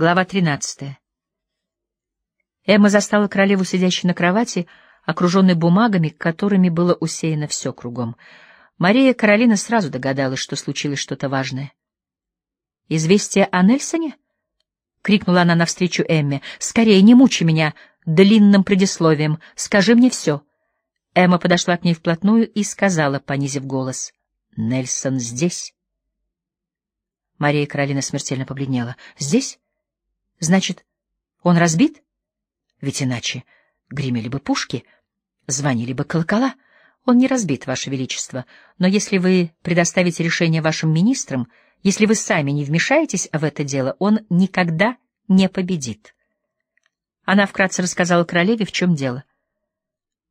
Глава 13. Эмма застала королеву, сидящей на кровати, окруженной бумагами, которыми было усеяно все кругом. Мария Каролина сразу догадалась, что случилось что-то важное. «Известие о Нельсоне?» — крикнула она навстречу Эмме. «Скорее, не мучи меня длинным предисловием. Скажи мне все». Эмма подошла к ней вплотную и сказала, понизив голос, «Нельсон здесь». Мария Каролина смертельно побледнела. «Здесь?» Значит, он разбит? Ведь иначе гремели бы пушки, звонили бы колокола. Он не разбит, Ваше Величество, но если вы предоставите решение вашим министрам, если вы сами не вмешаетесь в это дело, он никогда не победит. Она вкратце рассказала королеве, в чем дело.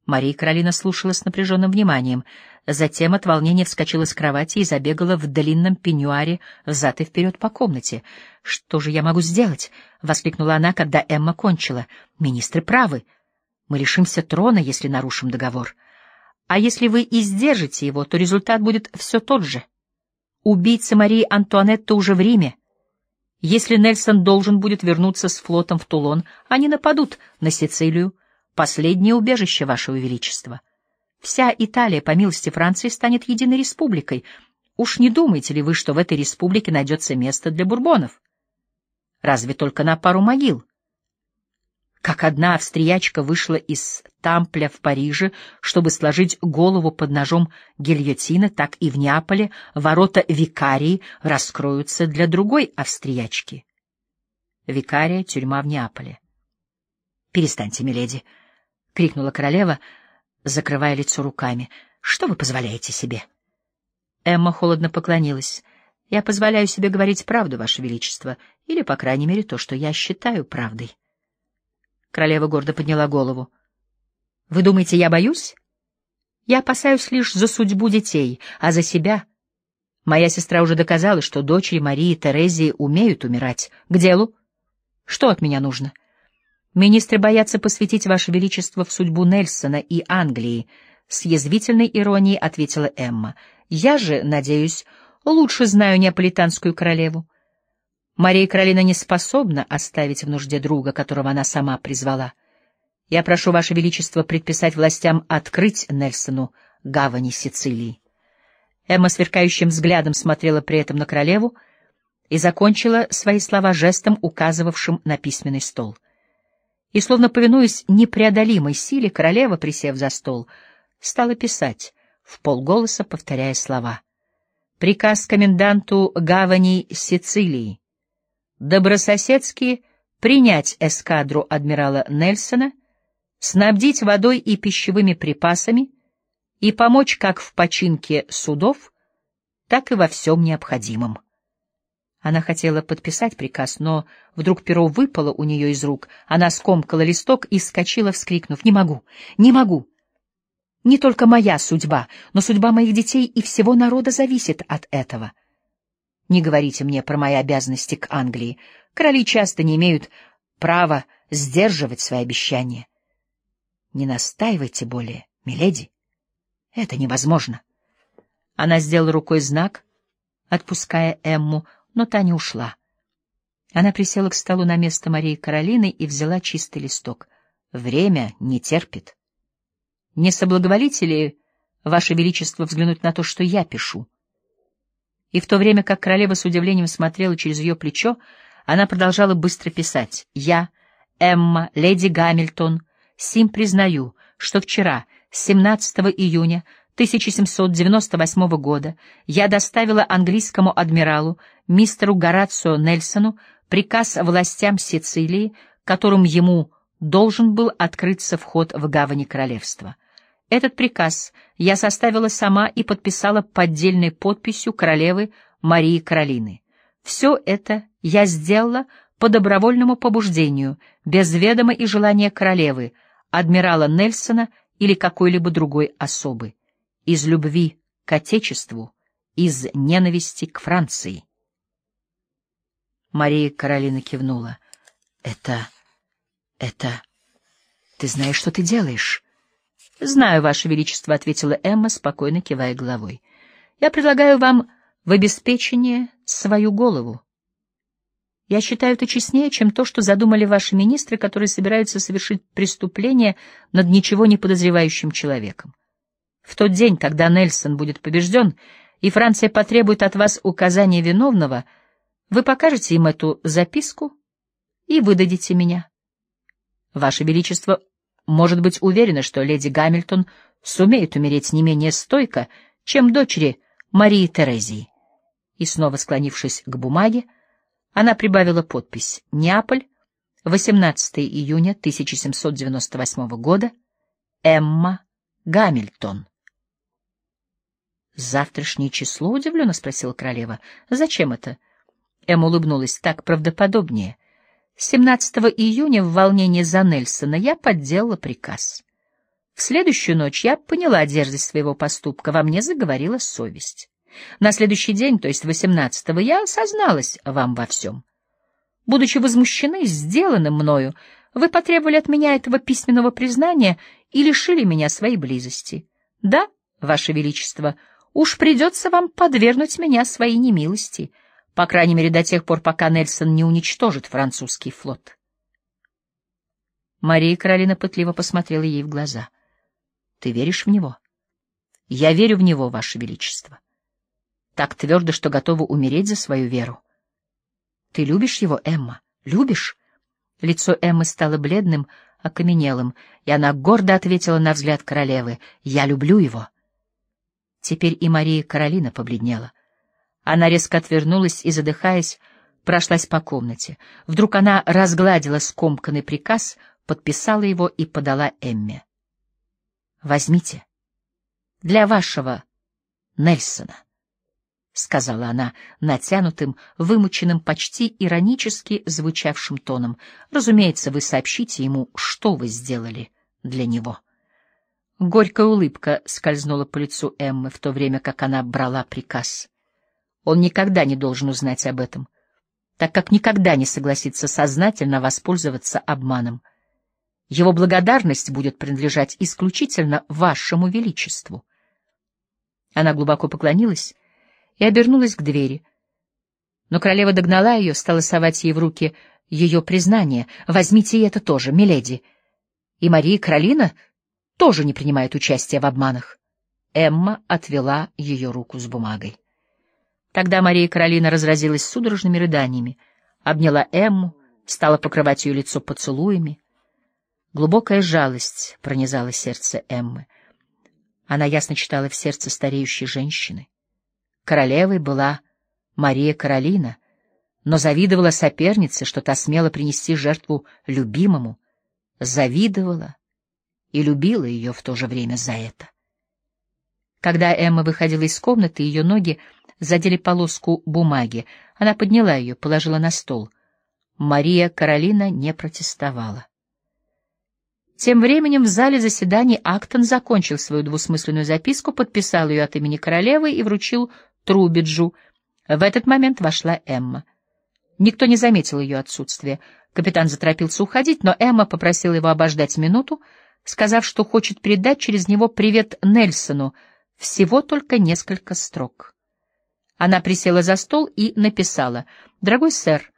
Мария Каролина слушала с напряженным вниманием, затем от волнения вскочила с кровати и забегала в длинном пеньюаре взад и вперед по комнате. «Что же я могу сделать?» — воскликнула она, когда Эмма кончила. «Министры правы. Мы лишимся трона, если нарушим договор. А если вы и сдержите его, то результат будет все тот же. Убийцы Марии Антуанетты уже в Риме. Если Нельсон должен будет вернуться с флотом в Тулон, они нападут на Сицилию, последнее убежище, Вашего Величества. Вся Италия, по милости Франции, станет единой республикой. Уж не думаете ли вы, что в этой республике найдется место для бурбонов? Разве только на пару могил? Как одна австриячка вышла из Тампля в Париже, чтобы сложить голову под ножом гильотина, так и в Неаполе ворота викарии раскроются для другой австриячки. Викария — тюрьма в Неаполе. «Перестаньте, миледи!» — крикнула королева, закрывая лицо руками. — Что вы позволяете себе? Эмма холодно поклонилась. — Я позволяю себе говорить правду, Ваше Величество, или, по крайней мере, то, что я считаю правдой. Королева гордо подняла голову. — Вы думаете, я боюсь? Я опасаюсь лишь за судьбу детей, а за себя... Моя сестра уже доказала, что дочери Марии и Терезии умеют умирать. К делу? Что от меня нужно? — Министры боятся посвятить Ваше Величество в судьбу Нельсона и Англии, — с язвительной иронией ответила Эмма. Я же, надеюсь, лучше знаю неаполитанскую королеву. Мария Каролина не способна оставить в нужде друга, которого она сама призвала. Я прошу Ваше Величество предписать властям открыть Нельсону гавани Сицилии. Эмма сверкающим взглядом смотрела при этом на королеву и закончила свои слова жестом, указывавшим на письменный стол — и, словно повинуясь непреодолимой силе, королева, присев за стол, стала писать, в полголоса повторяя слова. Приказ коменданту гавани Сицилии. Добрососедски принять эскадру адмирала Нельсона, снабдить водой и пищевыми припасами и помочь как в починке судов, так и во всем необходимом. Она хотела подписать приказ, но вдруг перо выпало у нее из рук. Она скомкала листок и вскочила, вскрикнув. «Не могу! Не могу! Не только моя судьба, но судьба моих детей и всего народа зависит от этого. Не говорите мне про мои обязанности к Англии. Короли часто не имеют права сдерживать свои обещания. Не настаивайте более, миледи. Это невозможно». Она сделала рукой знак, отпуская Эмму, но та не ушла. Она присела к столу на место Марии Каролины и взяла чистый листок. Время не терпит. Не соблаговолите ли, Ваше Величество, взглянуть на то, что я пишу? И в то время, как королева с удивлением смотрела через ее плечо, она продолжала быстро писать. «Я, Эмма, леди Гамильтон, сим признаю, что вчера, 17 июня 1798 года я доставила английскому адмиралу мистеру Горацио Нельсону приказ властям Сицилии, которым ему должен был открыться вход в гавани королевства. Этот приказ я составила сама и подписала поддельной подписью королевы Марии Каролины. Все это я сделала по добровольному побуждению, без ведома и желания королевы, адмирала Нельсона или какой-либо другой особы из любви к Отечеству, из ненависти к Франции. Мария Каролина кивнула. — Это... это... Ты знаешь, что ты делаешь? — Знаю, Ваше Величество, — ответила Эмма, спокойно кивая головой. — Я предлагаю вам в обеспечение свою голову. Я считаю это честнее, чем то, что задумали ваши министры, которые собираются совершить преступление над ничего не подозревающим человеком. В тот день, когда Нельсон будет побежден, и Франция потребует от вас указания виновного, вы покажете им эту записку и выдадите меня. Ваше Величество может быть уверено, что леди Гамильтон сумеет умереть не менее стойко, чем дочери Марии Терезии. И снова склонившись к бумаге, она прибавила подпись «Неаполь, 18 июня 1798 года, Эмма Гамильтон». «Завтрашнее число?» — удивленно спросила королева. «Зачем это?» Эмма улыбнулась так правдоподобнее. 17 июня в волнении за Нельсона я подделала приказ. В следующую ночь я поняла дерзость своего поступка, во мне заговорила совесть. На следующий день, то есть 18-го, я осозналась вам во всем. Будучи возмущены сделанным мною, вы потребовали от меня этого письменного признания и лишили меня своей близости. Да, Ваше Величество, уж придется вам подвергнуть меня своей немилости, по крайней мере до тех пор, пока Нельсон не уничтожит французский флот. Мария Каролина пытливо посмотрела ей в глаза. — Ты веришь в него? — Я верю в него, Ваше Величество так твердо, что готова умереть за свою веру. Ты любишь его, Эмма? Любишь? Лицо Эммы стало бледным, окаменелым, и она гордо ответила на взгляд королевы. Я люблю его. Теперь и Мария Каролина побледнела. Она резко отвернулась и, задыхаясь, прошлась по комнате. Вдруг она разгладила скомканный приказ, подписала его и подала Эмме. «Возьмите. Для вашего Нельсона». — сказала она натянутым, вымученным, почти иронически звучавшим тоном. — Разумеется, вы сообщите ему, что вы сделали для него. Горькая улыбка скользнула по лицу Эммы в то время, как она брала приказ. Он никогда не должен узнать об этом, так как никогда не согласится сознательно воспользоваться обманом. Его благодарность будет принадлежать исключительно вашему величеству. Она глубоко поклонилась и обернулась к двери. Но королева догнала ее, стала совать ей в руки ее признание. «Возьмите и это тоже, миледи». И Мария Каролина тоже не принимает участия в обманах. Эмма отвела ее руку с бумагой. Тогда Мария Каролина разразилась судорожными рыданиями, обняла Эмму, стала покрывать ее лицо поцелуями. Глубокая жалость пронизала сердце Эммы. Она ясно читала в сердце стареющей женщины. Королевой была Мария Каролина, но завидовала сопернице, что та смела принести жертву любимому, завидовала и любила ее в то же время за это. Когда Эмма выходила из комнаты, ее ноги задели полоску бумаги. Она подняла ее, положила на стол. Мария Каролина не протестовала. Тем временем в зале заседаний Актон закончил свою двусмысленную записку, подписал ее от имени королевы и вручил Трубиджу. В этот момент вошла Эмма. Никто не заметил ее отсутствия. Капитан заторопился уходить, но Эмма попросила его обождать минуту, сказав, что хочет передать через него привет Нельсону, всего только несколько строк. Она присела за стол и написала «Дорогой сэр,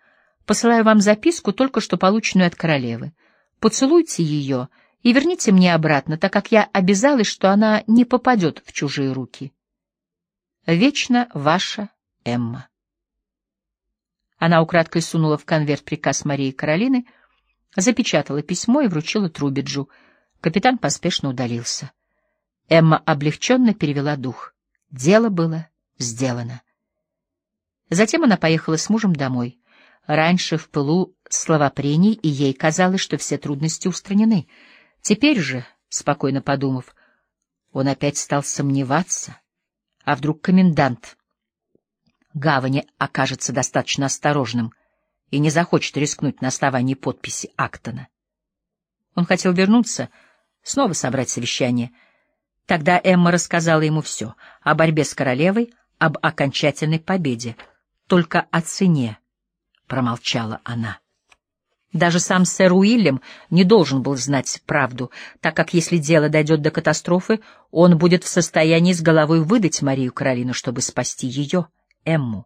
посылаю вам записку, только что полученную от королевы. Поцелуйте ее и верните мне обратно, так как я обязалась, что она не попадет в чужие руки». Вечно ваша Эмма. Она украдкой сунула в конверт приказ Марии Каролины, запечатала письмо и вручила Трубиджу. Капитан поспешно удалился. Эмма облегченно перевела дух. Дело было сделано. Затем она поехала с мужем домой. Раньше в пылу словопрений, и ей казалось, что все трудности устранены. Теперь же, спокойно подумав, он опять стал сомневаться — а вдруг комендант гавани окажется достаточно осторожным и не захочет рискнуть на основании подписи Актона? Он хотел вернуться, снова собрать совещание. Тогда Эмма рассказала ему все — о борьбе с королевой, об окончательной победе. Только о цене промолчала она. Даже сам сэр Уильям не должен был знать правду, так как если дело дойдет до катастрофы, он будет в состоянии с головой выдать Марию Каролину, чтобы спасти ее, Эмму.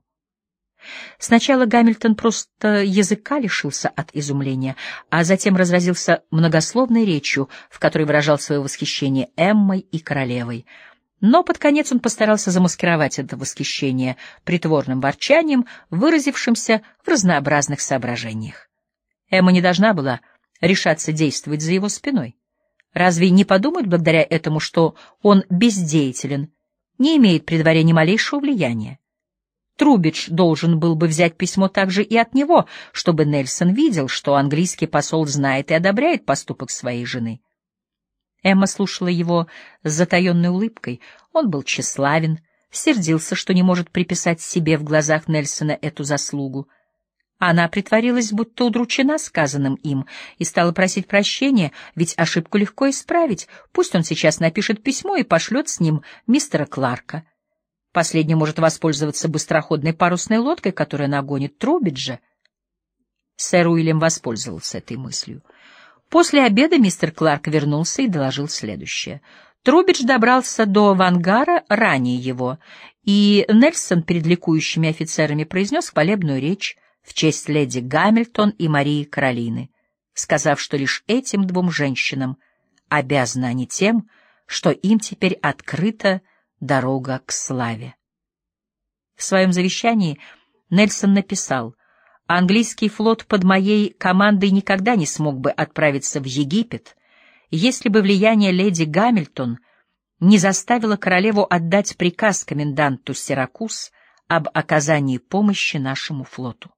Сначала Гамильтон просто языка лишился от изумления, а затем разразился многословной речью, в которой выражал свое восхищение Эммой и королевой. Но под конец он постарался замаскировать это восхищение притворным ворчанием, выразившимся в разнообразных соображениях. Эмма не должна была решаться действовать за его спиной. Разве не подумают благодаря этому, что он бездеятелен, не имеет при дворе ни малейшего влияния? Трубич должен был бы взять письмо также и от него, чтобы Нельсон видел, что английский посол знает и одобряет поступок своей жены. Эмма слушала его с затаенной улыбкой. Он был тщеславен, сердился, что не может приписать себе в глазах Нельсона эту заслугу. Она притворилась, будто удручена сказанным им, и стала просить прощения, ведь ошибку легко исправить. Пусть он сейчас напишет письмо и пошлет с ним мистера Кларка. Последний может воспользоваться быстроходной парусной лодкой, которая нагонит Трубиджа. Сэр Уильям воспользовался этой мыслью. После обеда мистер Кларк вернулся и доложил следующее. Трубидж добрался до Вангара ранее его, и Нельсон перед ликующими офицерами произнес хвалебную речь в честь леди Гамильтон и Марии Каролины, сказав, что лишь этим двум женщинам обязаны они тем, что им теперь открыто дорога к славе. В своем завещании Нельсон написал, «Английский флот под моей командой никогда не смог бы отправиться в Египет, если бы влияние леди Гамильтон не заставило королеву отдать приказ коменданту Сиракуз об оказании помощи нашему флоту».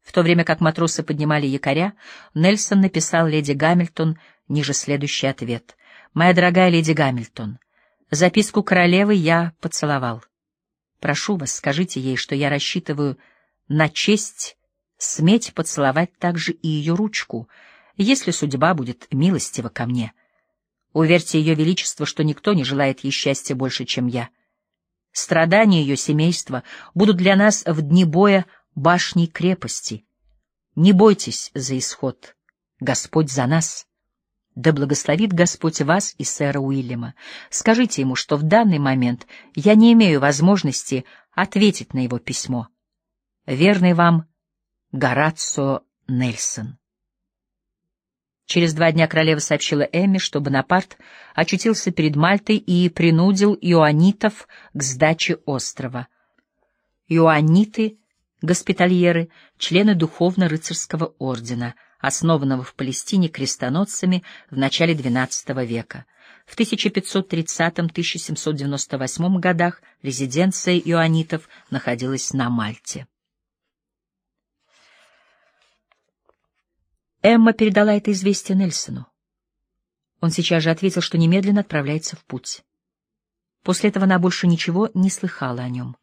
В то время как матросы поднимали якоря, Нельсон написал леди Гамильтон ниже следующий ответ. «Моя дорогая леди Гамильтон, — Записку королевы я поцеловал. Прошу вас, скажите ей, что я рассчитываю на честь сметь поцеловать также и ее ручку, если судьба будет милостива ко мне. Уверьте ее величество, что никто не желает ей счастья больше, чем я. Страдания ее семейства будут для нас в дни боя башней крепости. Не бойтесь за исход. Господь за нас. Да благословит Господь вас и сэра Уильяма. Скажите ему, что в данный момент я не имею возможности ответить на его письмо. Верный вам Горацио Нельсон. Через два дня королева сообщила Эмме, что Бонапарт очутился перед Мальтой и принудил иоаннитов к сдаче острова. Иоанниты — госпитальеры, члены духовно-рыцарского ордена — основанного в Палестине крестоносцами в начале XII века. В 1530-1798 годах резиденция иоаннитов находилась на Мальте. Эмма передала это известие Нельсону. Он сейчас же ответил, что немедленно отправляется в путь. После этого она больше ничего не слыхала о нем.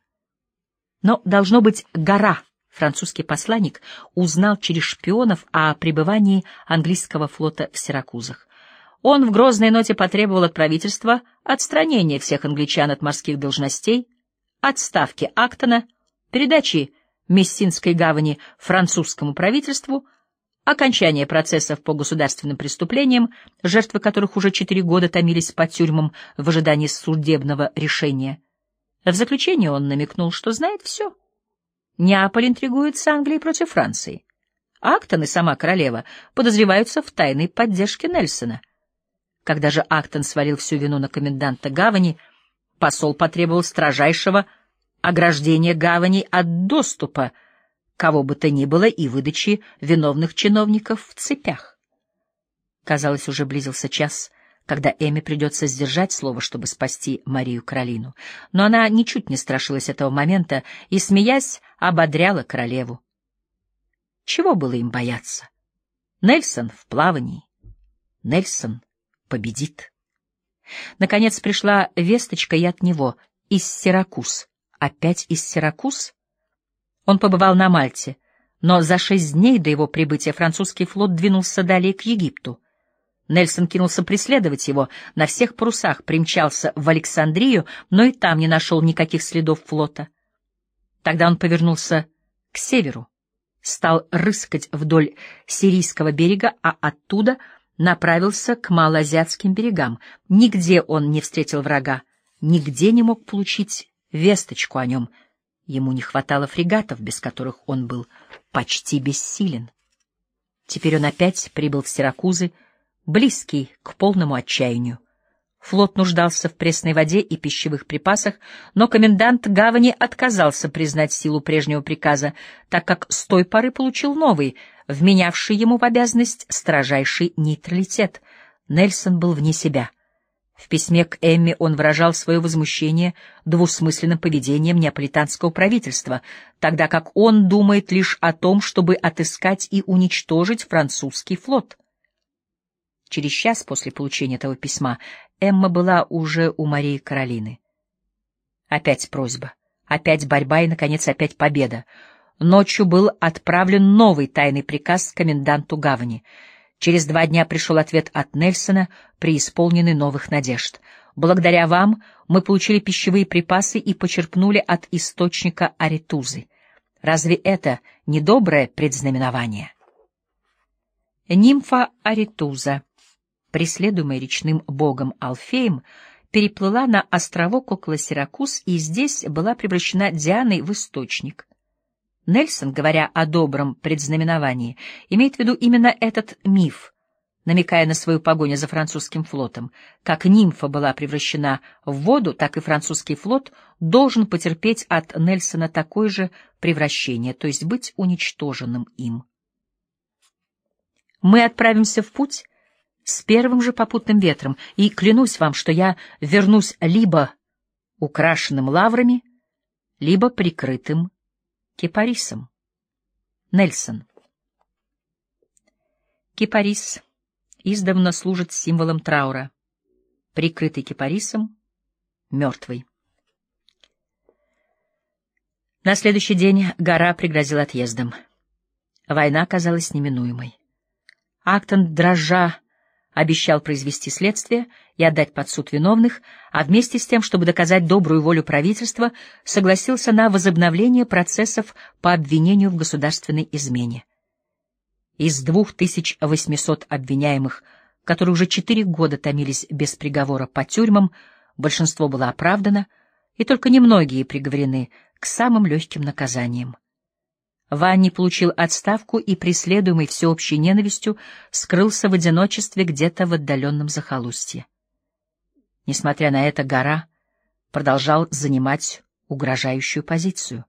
Но, должно быть, гора французский посланник узнал через шпионов о пребывании английского флота в Сиракузах. Он в грозной ноте потребовал от правительства отстранения всех англичан от морских должностей, отставки Актона, передачи Мессинской гавани французскому правительству, окончания процессов по государственным преступлениям, жертвы которых уже четыре года томились по тюрьмам в ожидании судебного решения. В заключение он намекнул, что знает все. Неаполь интригует с Англией против Франции. Актон и сама королева подозреваются в тайной поддержке Нельсона. Когда же Актон свалил всю вину на коменданта гавани, посол потребовал строжайшего ограждения гавани от доступа кого бы то ни было и выдачи виновных чиновников в цепях. Казалось, уже близился час, когда Эми придется сдержать слово, чтобы спасти Марию Каролину. Но она ничуть не страшилась этого момента и, смеясь, ободряла королеву. Чего было им бояться? Нельсон в плавании. Нельсон победит. Наконец пришла весточка и от него, из Сиракуз. Опять из Сиракуз? Он побывал на Мальте, но за шесть дней до его прибытия французский флот двинулся далее к Египту. Нельсон кинулся преследовать его, на всех парусах примчался в Александрию, но и там не нашел никаких следов флота. Тогда он повернулся к северу, стал рыскать вдоль сирийского берега, а оттуда направился к малоазиатским берегам. Нигде он не встретил врага, нигде не мог получить весточку о нем, Ему не хватало фрегатов, без которых он был почти бессилен. Теперь он опять прибыл в Сиракузы, близкий к полному отчаянию. Флот нуждался в пресной воде и пищевых припасах, но комендант гавани отказался признать силу прежнего приказа, так как с той поры получил новый, вменявший ему в обязанность строжайший нейтралитет. Нельсон был вне себя — в письме к Эмме он выражал свое возмущение двусмысленным поведением неаполитанского правительства, тогда как он думает лишь о том, чтобы отыскать и уничтожить французский флот. Через час после получения этого письма Эмма была уже у Марии Каролины. Опять просьба, опять борьба и, наконец, опять победа. Ночью был отправлен новый тайный приказ коменданту гавани — Через два дня пришел ответ от Нельсона, преисполненный новых надежд. Благодаря вам мы получили пищевые припасы и почерпнули от источника Аритузы. Разве это не доброе предзнаменование? Нимфа Аритуза, преследуемая речным богом Алфеем, переплыла на островок около Сиракуз и здесь была превращена Дианой в источник. Нельсон, говоря о добром предзнаменовании, имеет в виду именно этот миф, намекая на свою погоню за французским флотом. Как нимфа была превращена в воду, так и французский флот должен потерпеть от Нельсона такое же превращение, то есть быть уничтоженным им. Мы отправимся в путь с первым же попутным ветром, и клянусь вам, что я вернусь либо украшенным лаврами, либо прикрытым Кипарисом. Нельсон. Кипарис издавна служит символом траура. Прикрытый кипарисом, мертвый. На следующий день гора пригрозила отъездом. Война казалась неминуемой. Актон, дрожа обещал произвести следствие и отдать под суд виновных, а вместе с тем, чтобы доказать добрую волю правительства, согласился на возобновление процессов по обвинению в государственной измене. Из 2800 обвиняемых, которые уже четыре года томились без приговора по тюрьмам, большинство было оправдано, и только немногие приговорены к самым легким наказаниям. Ванни получил отставку и, преследуемый всеобщей ненавистью, скрылся в одиночестве где-то в отдаленном захолустье. Несмотря на это, гора продолжал занимать угрожающую позицию.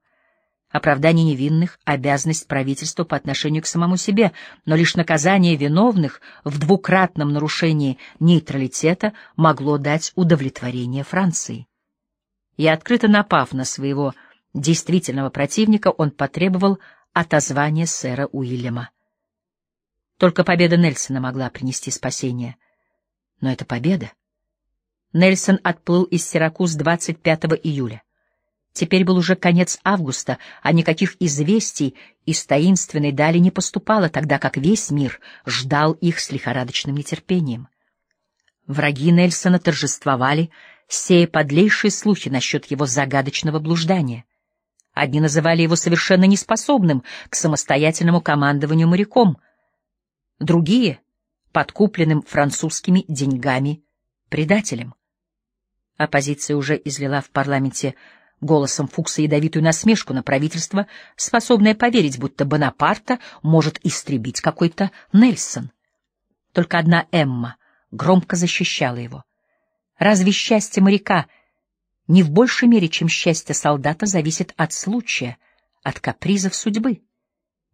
Оправдание невинных — обязанность правительства по отношению к самому себе, но лишь наказание виновных в двукратном нарушении нейтралитета могло дать удовлетворение Франции. И открыто напав на своего действительного противника, он потребовал отозвания сэра Уильяма. Только победа Нельсона могла принести спасение. Но это победа. Нельсон отплыл из Сиракуз 25 июля. Теперь был уже конец августа, а никаких известий из таинственной дали не поступало, тогда как весь мир ждал их с лихорадочным нетерпением. Враги Нельсона торжествовали, сея подлейшие слухи насчет его загадочного блуждания. Одни называли его совершенно неспособным к самостоятельному командованию моряком, другие — подкупленным французскими деньгами предателем. Оппозиция уже излила в парламенте голосом Фукса ядовитую насмешку на правительство, способное поверить, будто Бонапарта может истребить какой-то Нельсон. Только одна Эмма громко защищала его. Разве счастье моряка — не в большей мере, чем счастье солдата, зависит от случая, от капризов судьбы.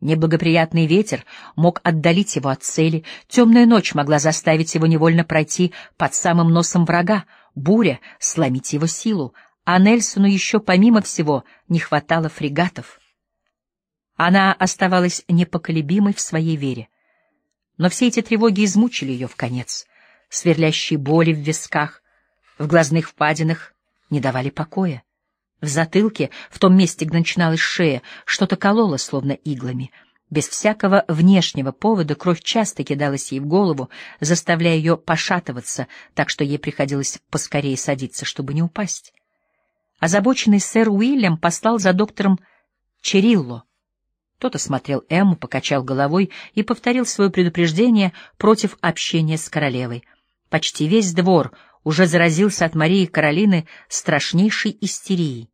Неблагоприятный ветер мог отдалить его от цели, темная ночь могла заставить его невольно пройти под самым носом врага, буря — сломить его силу, а Нельсону еще, помимо всего, не хватало фрегатов. Она оставалась непоколебимой в своей вере. Но все эти тревоги измучили ее в конец. Сверлящие боли в висках, в глазных впадинах, не давали покоя. В затылке, в том месте, где начиналась шея, что-то кололо, словно иглами. Без всякого внешнего повода кровь часто кидалась ей в голову, заставляя ее пошатываться, так что ей приходилось поскорее садиться, чтобы не упасть. Озабоченный сэр Уильям послал за доктором Черилло. Тот осмотрел Эмму, покачал головой и повторил свое предупреждение против общения с королевой. Почти весь двор уже заразился от Марии Каролины страшнейшей истерией.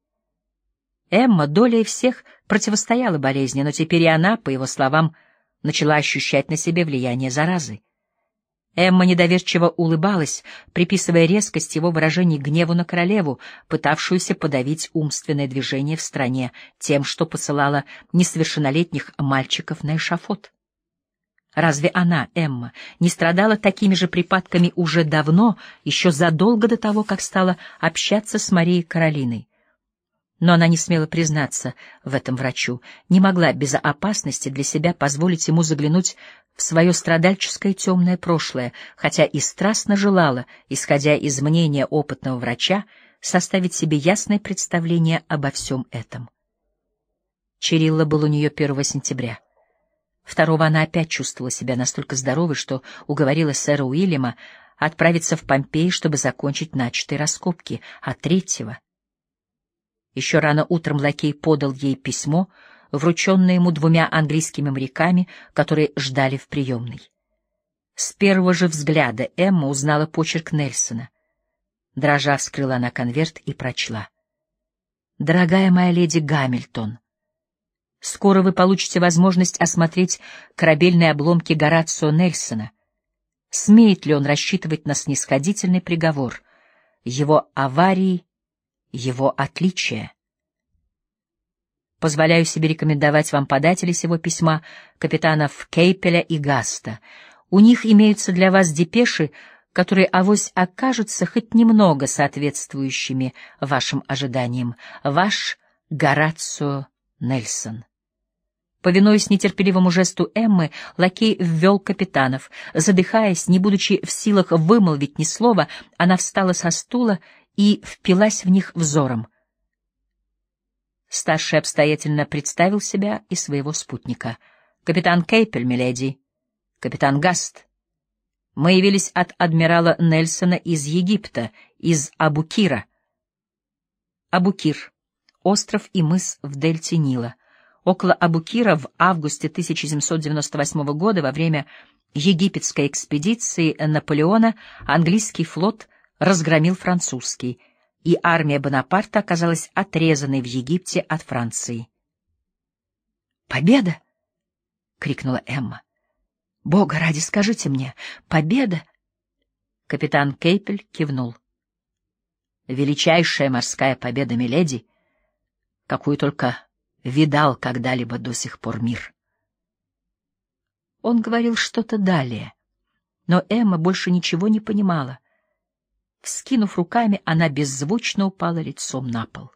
Эмма долей всех противостояла болезни, но теперь и она, по его словам, начала ощущать на себе влияние заразы. Эмма недоверчиво улыбалась, приписывая резкость его выражений гневу на королеву, пытавшуюся подавить умственное движение в стране тем, что посылала несовершеннолетних мальчиков на эшафот. Разве она, Эмма, не страдала такими же припадками уже давно, еще задолго до того, как стала общаться с Марией Каролиной? Но она не смела признаться в этом врачу, не могла без опасности для себя позволить ему заглянуть в свое страдальческое темное прошлое, хотя и страстно желала, исходя из мнения опытного врача, составить себе ясное представление обо всем этом. Чирилла был у нее 1 сентября. Второго она опять чувствовала себя настолько здоровой, что уговорила сэра Уильяма отправиться в Помпеи, чтобы закончить начатые раскопки, а третьего — еще рано утром лакей подал ей письмо, врученное ему двумя английскими моряками, которые ждали в приемной. С первого же взгляда Эмма узнала почерк Нельсона. Дрожа вскрыла она конверт и прочла. «Дорогая моя леди Гамильтон, скоро вы получите возможность осмотреть корабельные обломки Горацио Нельсона. Смеет ли он рассчитывать на снисходительный приговор? Его аварии его отличие. Позволяю себе рекомендовать вам подателей сего письма, капитанов Кейпеля и Гаста. У них имеются для вас депеши, которые авось окажутся хоть немного соответствующими вашим ожиданиям. Ваш Горацио Нельсон. Повинуясь нетерпеливому жесту Эммы, лакей ввел капитанов. Задыхаясь, не будучи в силах вымолвить ни слова, она встала со стула и впилась в них взором. Старший обстоятельно представил себя и своего спутника. «Капитан Кейпель, миледи. Капитан Гаст. Мы явились от адмирала Нельсона из Египта, из Абукира». Абукир. Остров и мыс в дельте Нила. Около Абукира в августе 1798 года во время египетской экспедиции Наполеона английский флот разгромил французский, и армия Бонапарта оказалась отрезанной в Египте от Франции. «Победа!» — крикнула Эмма. «Бога ради, скажите мне, победа!» Капитан Кейпель кивнул. «Величайшая морская победа, миледи, какую только видал когда-либо до сих пор мир». Он говорил что-то далее, но Эмма больше ничего не понимала. Вскинув руками, она беззвучно упала лицом на пол.